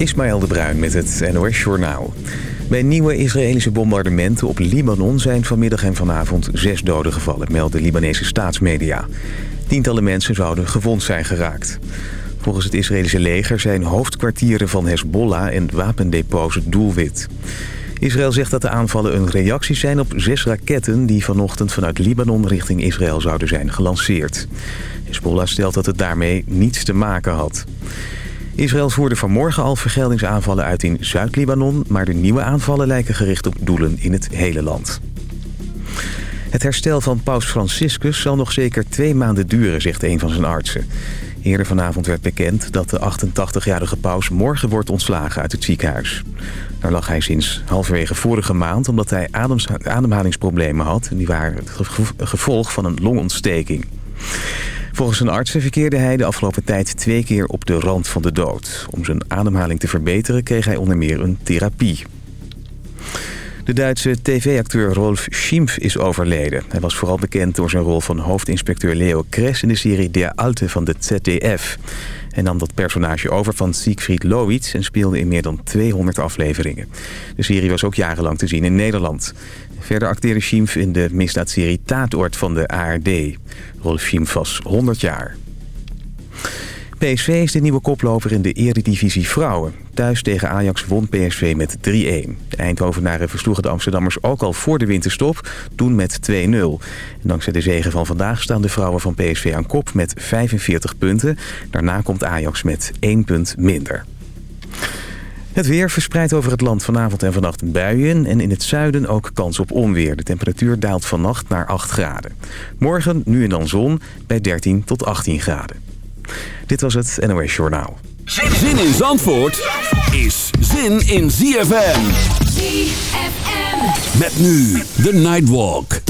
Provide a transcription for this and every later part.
Ismaël de Bruin met het NOS Journaal. Bij nieuwe Israëlische bombardementen op Libanon zijn vanmiddag en vanavond zes doden gevallen, melden Libanese staatsmedia. Tientallen mensen zouden gewond zijn geraakt. Volgens het Israëlische leger zijn hoofdkwartieren van Hezbollah en wapendepots het doelwit. Israël zegt dat de aanvallen een reactie zijn op zes raketten... die vanochtend vanuit Libanon richting Israël zouden zijn gelanceerd. Hezbollah stelt dat het daarmee niets te maken had. Israël voerde vanmorgen al vergeldingsaanvallen uit in Zuid-Libanon... maar de nieuwe aanvallen lijken gericht op doelen in het hele land. Het herstel van paus Franciscus zal nog zeker twee maanden duren, zegt een van zijn artsen. Eerder vanavond werd bekend dat de 88-jarige paus morgen wordt ontslagen uit het ziekenhuis. Daar lag hij sinds halverwege vorige maand omdat hij ademhalingsproblemen had. Die waren het gevolg van een longontsteking. Volgens zijn artsen verkeerde hij de afgelopen tijd twee keer op de rand van de dood. Om zijn ademhaling te verbeteren kreeg hij onder meer een therapie. De Duitse tv-acteur Rolf Schimpf is overleden. Hij was vooral bekend door zijn rol van hoofdinspecteur Leo Kress... in de serie Der Alte van de ZDF. Hij nam dat personage over van Siegfried Lowitz... en speelde in meer dan 200 afleveringen. De serie was ook jarenlang te zien in Nederland. Verder acteerde Schimpf in de misdaadserie Taatort van de ARD. Rolf Schimpf was 100 jaar. PSV is de nieuwe koploper in de eredivisie vrouwen. Thuis tegen Ajax won PSV met 3-1. De Eindhovenaren versloegen de Amsterdammers ook al voor de winterstop, toen met 2-0. Dankzij de zegen van vandaag staan de vrouwen van PSV aan kop met 45 punten. Daarna komt Ajax met 1 punt minder. Het weer verspreidt over het land vanavond en vannacht buien... en in het zuiden ook kans op onweer. De temperatuur daalt vannacht naar 8 graden. Morgen nu en dan zon bij 13 tot 18 graden. Dit was het NOS Journaal. Zin in Zandvoort is zin in ZFM. ZFM. Met nu de Nightwalk.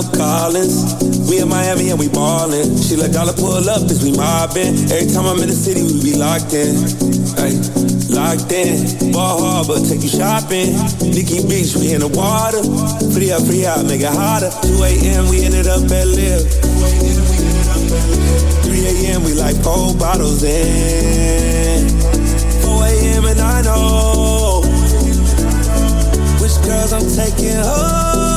Oh oh Collins. We in Miami and we ballin'. She let dollar pull up as we mobbin'. Every time I'm in the city, we be locked in. Ay, locked in. Bal Harbour, take you shopping. Nikki Beach, we in the water. Free up, free out, make it hotter. 2 a.m. we ended up at Live. 3 a.m. we like four bottles in. 4 a.m. and I know oh. which girls I'm taking home.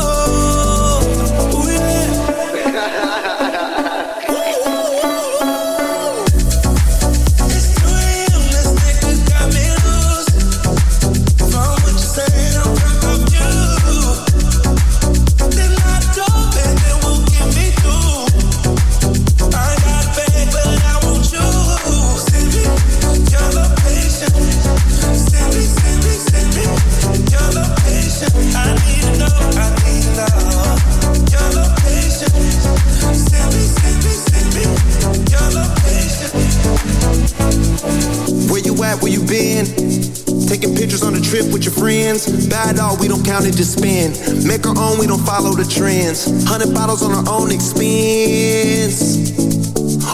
Bad dog, count it, just spend. Make our own, we don't follow the trends. Hundred bottles on our own expense.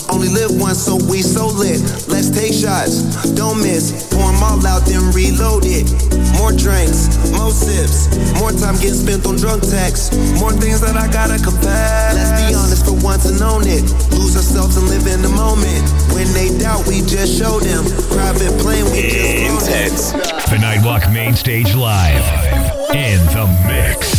Only live once, so we so lit. Let's take shots, don't miss. Pour 'em all out, then reload it. More drinks, more sips. More time getting spent on drunk texts. More things that I gotta confess. Let's be honest for once and own it. Lose ourselves and live in the moment. When they doubt, we just show them. Private plane, we just Intense. The Nightwalk Main Stage Live in the mix.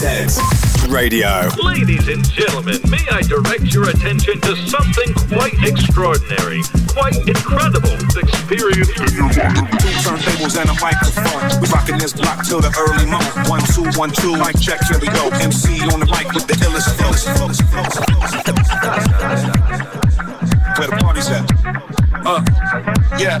Z Radio. Ladies and gentlemen, may I direct your attention to something quite extraordinary, quite incredible experience. Two turntables and a microphone. We rocking this block till the early morn. One two one two, mic check. Here we go. MC on the mic with the illest flow. Where the party's at? Uh, yeah.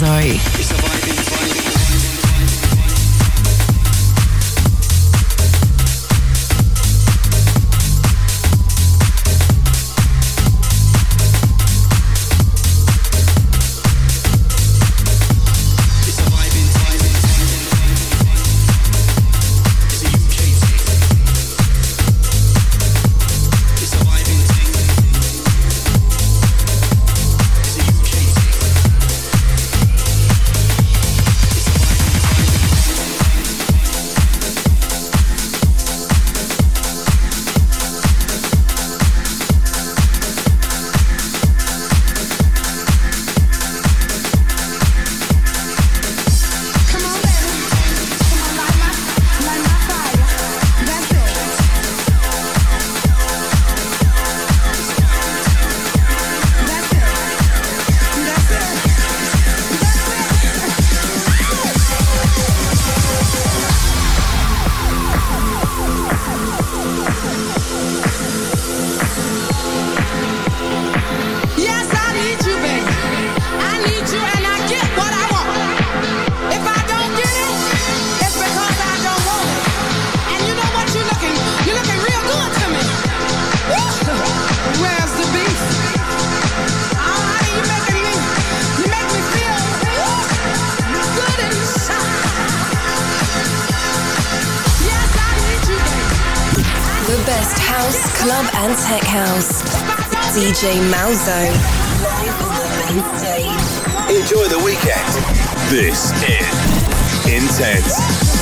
Sorry. Intense.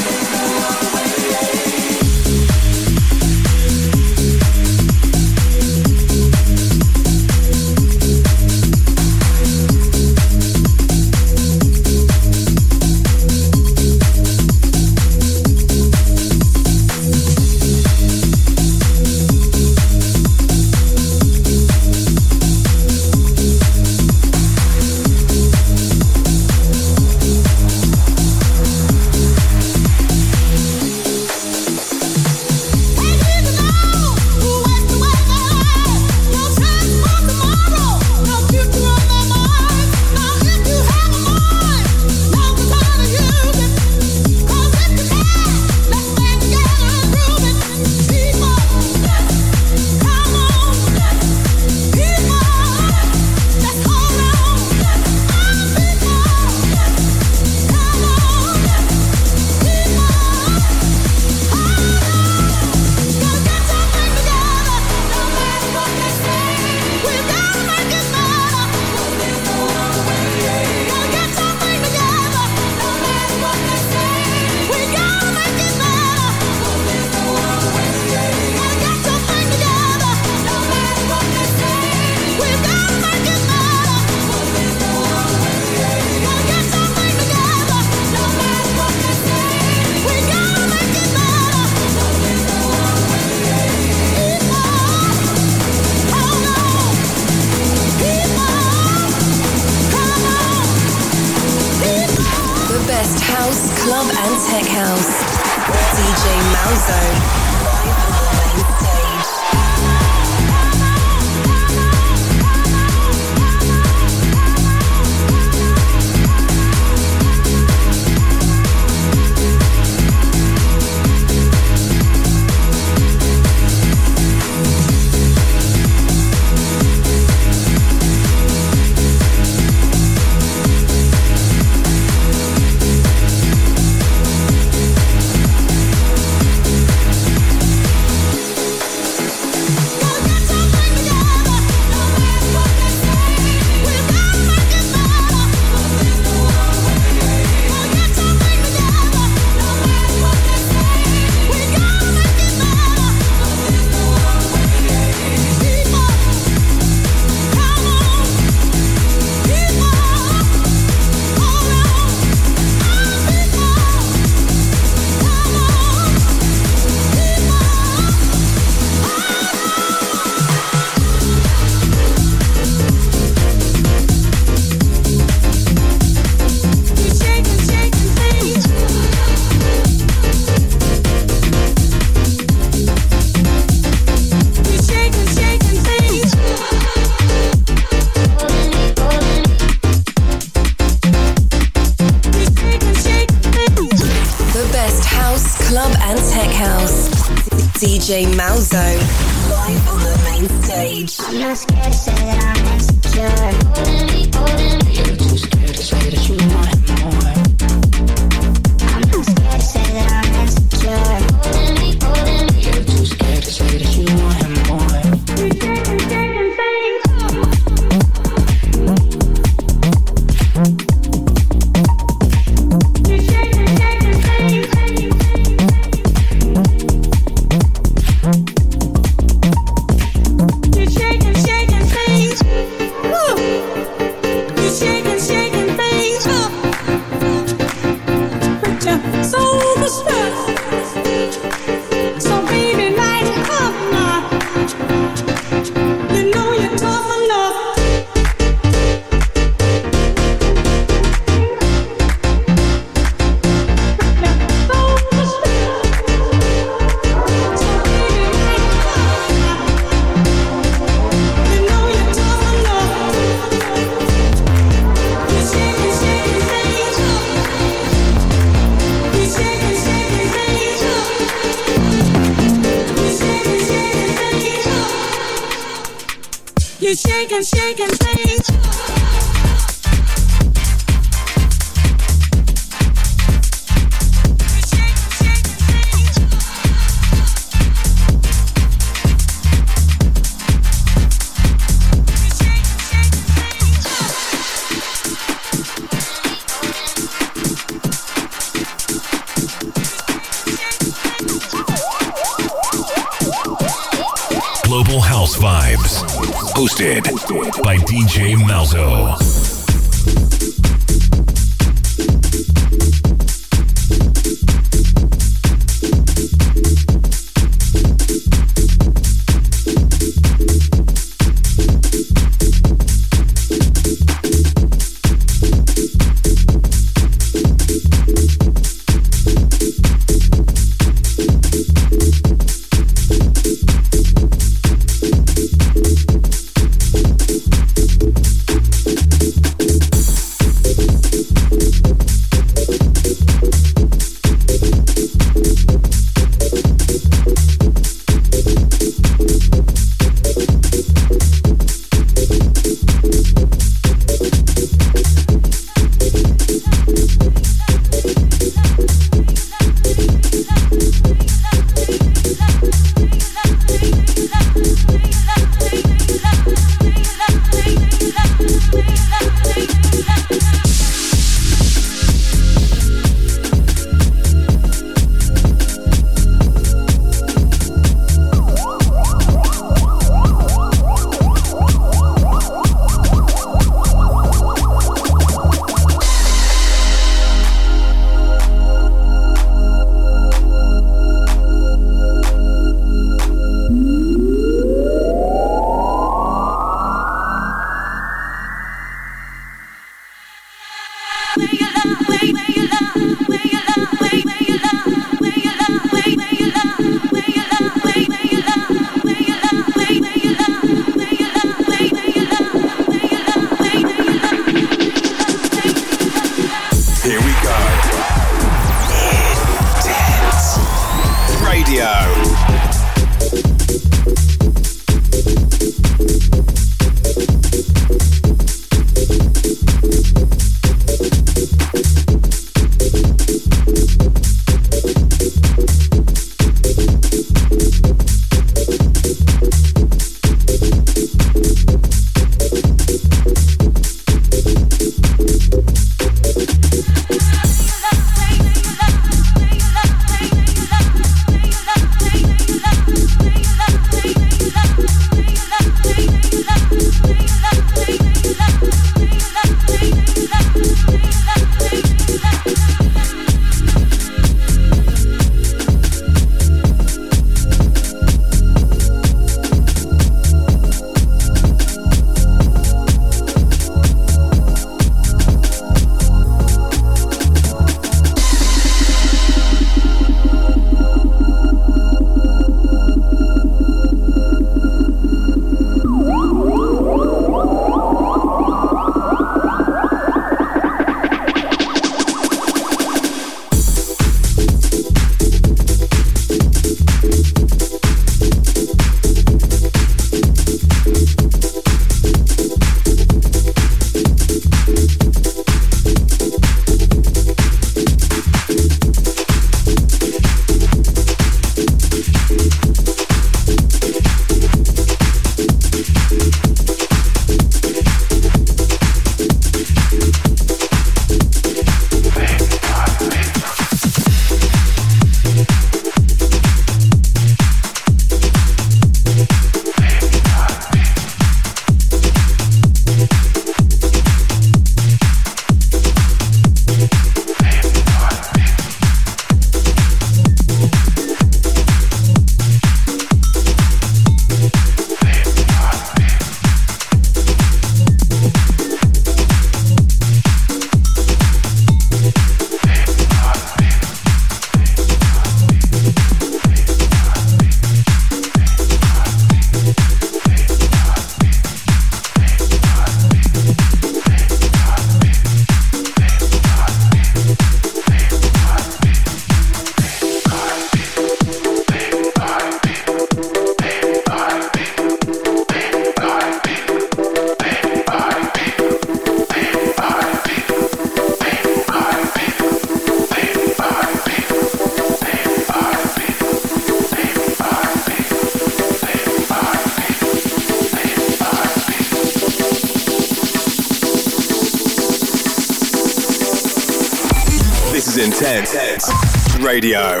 Radio.